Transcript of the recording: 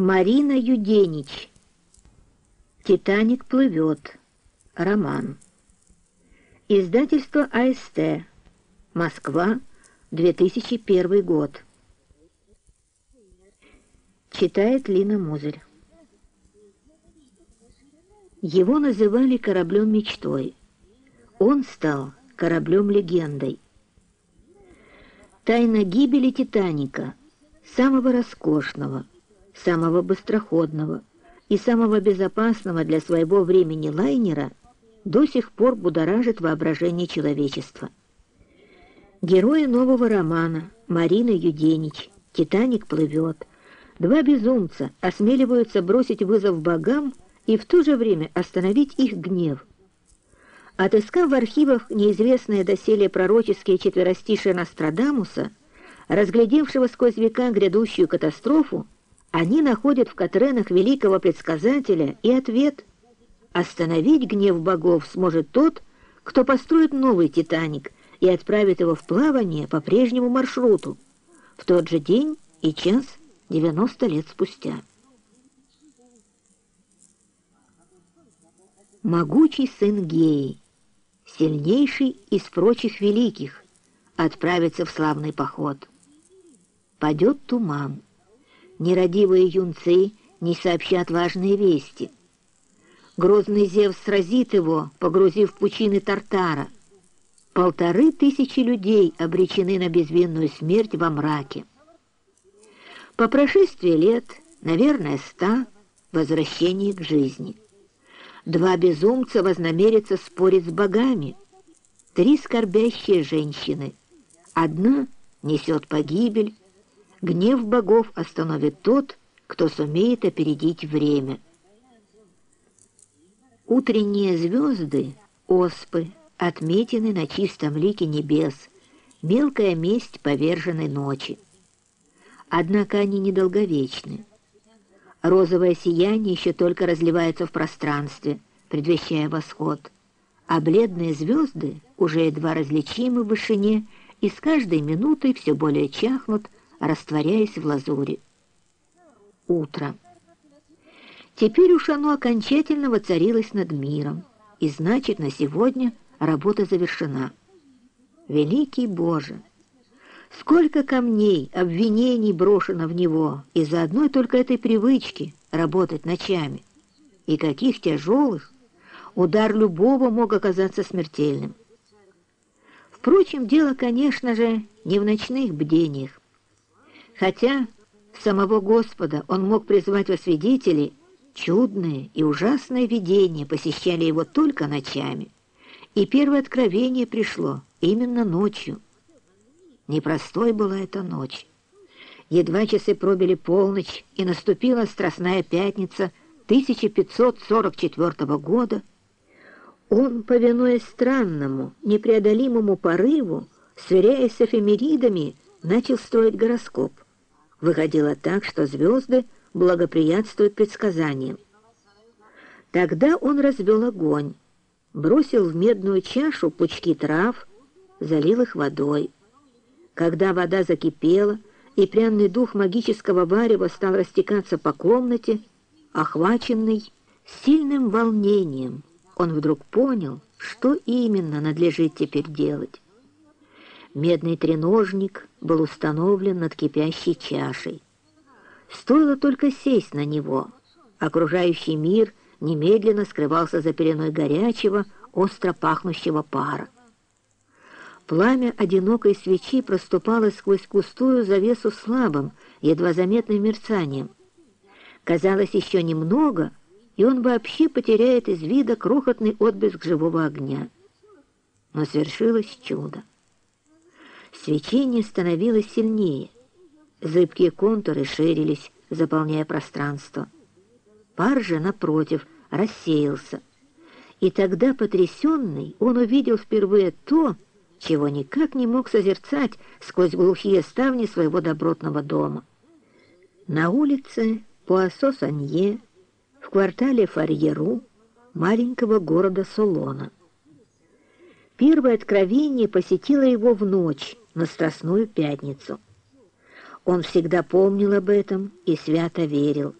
Марина Юденич. «Титаник плывет». Роман. Издательство АСТ. Москва, 2001 год. Читает Лина Музырь. Его называли кораблем мечтой. Он стал кораблем-легендой. Тайна гибели Титаника, самого роскошного, самого быстроходного и самого безопасного для своего времени лайнера до сих пор будоражит воображение человечества. Герои нового романа Марина Юденич «Титаник плывет». Два безумца осмеливаются бросить вызов богам и в то же время остановить их гнев. Отыскав в архивах неизвестные доселе пророческие четверостишие Нострадамуса, разглядевшего сквозь века грядущую катастрофу, они находят в Катренах великого предсказателя и ответ «Остановить гнев богов сможет тот, кто построит новый «Титаник» и отправит его в плавание по прежнему маршруту в тот же день и час 90 лет спустя». Могучий сын Геи, сильнейший из прочих великих, отправится в славный поход. Падет туман нерадивые юнцы не сообщат важные вести. Грозный Зевс сразит его, погрузив в пучины Тартара. Полторы тысячи людей обречены на безвинную смерть во мраке. По прошествии лет, наверное, ста, возвращение к жизни. Два безумца вознамерятся спорить с богами. Три скорбящие женщины. Одна несет погибель, Гнев богов остановит тот, кто сумеет опередить время. Утренние звезды, оспы, отметины на чистом лике небес, мелкая месть поверженной ночи. Однако они недолговечны. Розовое сияние еще только разливается в пространстве, предвещая восход, а бледные звезды, уже едва различимы в вышине, и с каждой минутой все более чахнут, растворяясь в лазури. Утро. Теперь уж оно окончательно воцарилось над миром, и значит, на сегодня работа завершена. Великий Боже! Сколько камней, обвинений брошено в него из-за одной только этой привычки работать ночами. И каких тяжелых! Удар любого мог оказаться смертельным. Впрочем, дело, конечно же, не в ночных бдениях. Хотя самого Господа он мог призвать во свидетели, чудные и ужасные видения посещали его только ночами, и первое откровение пришло именно ночью. Непростой была эта ночь. Едва часы пробили полночь, и наступила Страстная Пятница 1544 года, он, повинуясь странному, непреодолимому порыву, сверяясь с эфемеридами, начал строить гороскоп — Выходило так, что звезды благоприятствуют предсказаниям. Тогда он развел огонь, бросил в медную чашу пучки трав, залил их водой. Когда вода закипела, и пряный дух магического варева стал растекаться по комнате, охваченный сильным волнением, он вдруг понял, что именно надлежит теперь делать. Медный треножник был установлен над кипящей чашей. Стоило только сесть на него. Окружающий мир немедленно скрывался за пеленой горячего, остро пахнущего пара. Пламя одинокой свечи проступало сквозь густую завесу слабым, едва заметным мерцанием. Казалось, еще немного, и он вообще потеряет из вида крохотный отблеск живого огня. Но свершилось чудо. Свечение становилось сильнее. Зыбкие контуры ширились, заполняя пространство. Пар же, напротив, рассеялся. И тогда, потрясенный, он увидел впервые то, чего никак не мог созерцать сквозь глухие ставни своего добротного дома. На улице Пуассо-Санье, в квартале Фарьеру, маленького города Солона. Первое откровение посетило его в ночь, на Страстную Пятницу. Он всегда помнил об этом и свято верил –